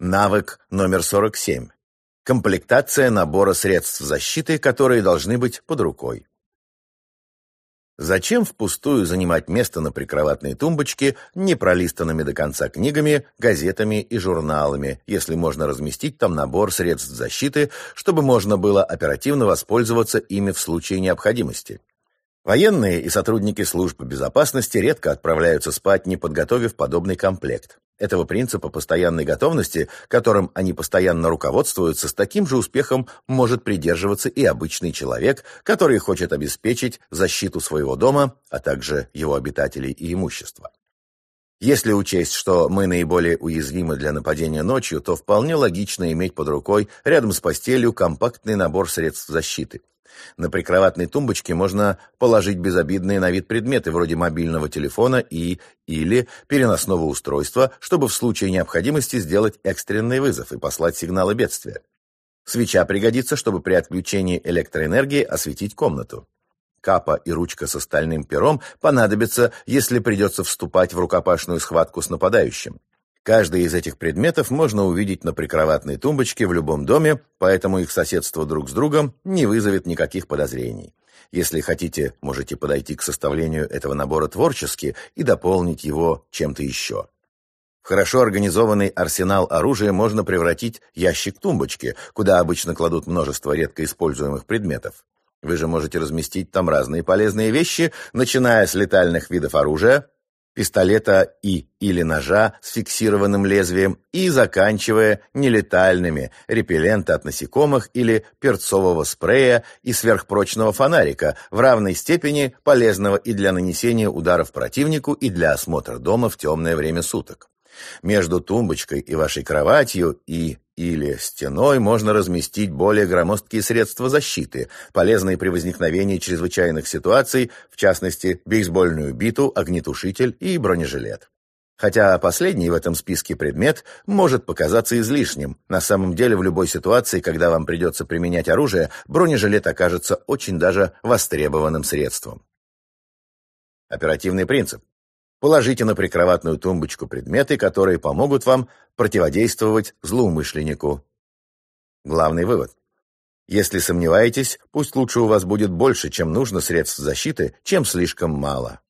Навык номер 47. Комплектация набора средств защиты, которые должны быть под рукой. Зачем впустую занимать место на прикроватной тумбочке непролистанными до конца книгами, газетами и журналами, если можно разместить там набор средств защиты, чтобы можно было оперативно воспользоваться ими в случае необходимости? Военные и сотрудники служб безопасности редко отправляются спать, не подготовив подобный комплект. Этого принципа постоянной готовности, которым они постоянно руководствуются, с таким же успехом может придерживаться и обычный человек, который хочет обеспечить защиту своего дома, а также его обитателей и имущества. Если учесть, что мы наиболее уязвимы для нападения ночью, то вполне логично иметь под рукой рядом с постелью компактный набор средств защиты – на прикроватной тумбочке можно положить безобидные на вид предметы вроде мобильного телефона и или переносного устройства, чтобы в случае необходимости сделать экстренный вызов и послать сигналы бедствия. Свеча пригодится, чтобы при отключении электроэнергии осветить комнату. Капа и ручка с стальным пером понадобятся, если придется вступать в рукопашную схватку с нападающим. Каждый из этих предметов можно увидеть на прикроватной тумбочке в любом доме, поэтому их соседство друг с другом не вызовет никаких подозрений. Если хотите, можете подойти к составлению этого набора творчески и дополнить его чем-то еще. Хорошо организованный арсенал оружия можно превратить ящик тумбочки, куда обычно кладут множество редко используемых предметов. Вы же можете разместить там разные полезные вещи, начиная с летальных видов оружия, пистолета и или ножа с фиксированным лезвием и заканчивая нелетальными репеллента от насекомых или перцового спрея и сверхпрочного фонарика в равной степени полезного и для нанесения ударов противнику и для осмотра дома в темное время суток. Между тумбочкой и вашей кроватью и или стеной можно разместить более громоздкие средства защиты, полезные при возникновении чрезвычайных ситуаций, в частности, бейсбольную биту, огнетушитель и бронежилет. Хотя последний в этом списке предмет может показаться излишним. На самом деле, в любой ситуации, когда вам придется применять оружие, бронежилет окажется очень даже востребованным средством. Оперативный принцип. Положите на прикроватную тумбочку предметы, которые помогут вам противодействовать злоумышленнику. Главный вывод. Если сомневаетесь, пусть лучше у вас будет больше, чем нужно средств защиты, чем слишком мало.